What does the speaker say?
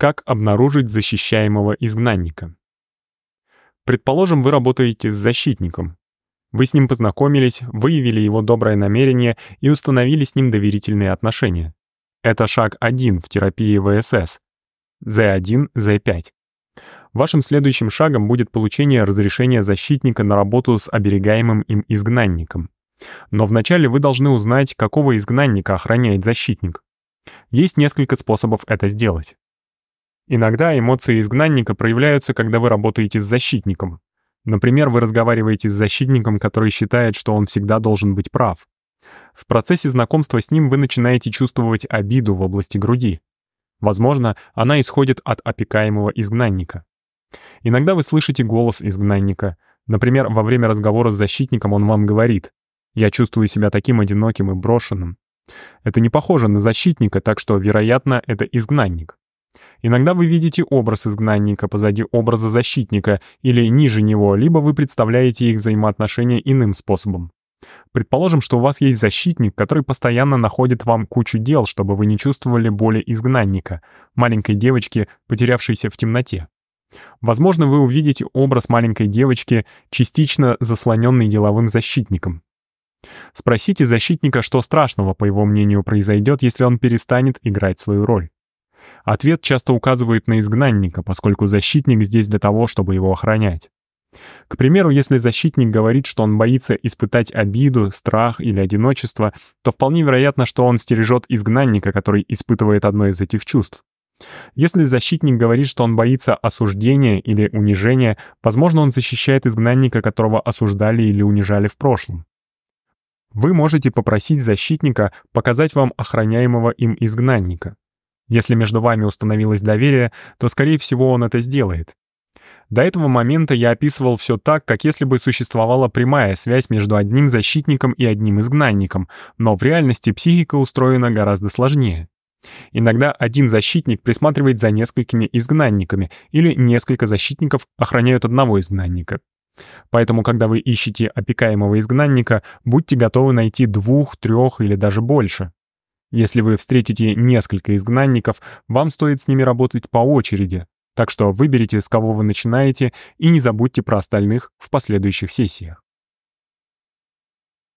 Как обнаружить защищаемого изгнанника? Предположим, вы работаете с защитником. Вы с ним познакомились, выявили его доброе намерение и установили с ним доверительные отношения. Это шаг 1 в терапии ВСС. Z1, Z5. Вашим следующим шагом будет получение разрешения защитника на работу с оберегаемым им изгнанником. Но вначале вы должны узнать, какого изгнанника охраняет защитник. Есть несколько способов это сделать. Иногда эмоции изгнанника проявляются, когда вы работаете с защитником. Например, вы разговариваете с защитником, который считает, что он всегда должен быть прав. В процессе знакомства с ним вы начинаете чувствовать обиду в области груди. Возможно, она исходит от опекаемого изгнанника. Иногда вы слышите голос изгнанника. Например, во время разговора с защитником он вам говорит «Я чувствую себя таким одиноким и брошенным». Это не похоже на защитника, так что, вероятно, это изгнанник. Иногда вы видите образ изгнанника позади образа защитника или ниже него, либо вы представляете их взаимоотношения иным способом. Предположим, что у вас есть защитник, который постоянно находит вам кучу дел, чтобы вы не чувствовали боли изгнанника, маленькой девочки, потерявшейся в темноте. Возможно, вы увидите образ маленькой девочки, частично заслоненной деловым защитником. Спросите защитника, что страшного, по его мнению, произойдет, если он перестанет играть свою роль. Ответ часто указывает на изгнанника, поскольку защитник здесь для того, чтобы его охранять. К примеру, если защитник говорит, что он боится испытать обиду, страх или одиночество, то вполне вероятно, что он стережет изгнанника, который испытывает одно из этих чувств. Если защитник говорит, что он боится осуждения или унижения, возможно, он защищает изгнанника, которого осуждали или унижали в прошлом. Вы можете попросить защитника показать вам охраняемого им изгнанника. Если между вами установилось доверие, то, скорее всего, он это сделает. До этого момента я описывал все так, как если бы существовала прямая связь между одним защитником и одним изгнанником, но в реальности психика устроена гораздо сложнее. Иногда один защитник присматривает за несколькими изгнанниками, или несколько защитников охраняют одного изгнанника. Поэтому, когда вы ищете опекаемого изгнанника, будьте готовы найти двух, трех или даже больше. Если вы встретите несколько изгнанников, вам стоит с ними работать по очереди, так что выберите, с кого вы начинаете, и не забудьте про остальных в последующих сессиях.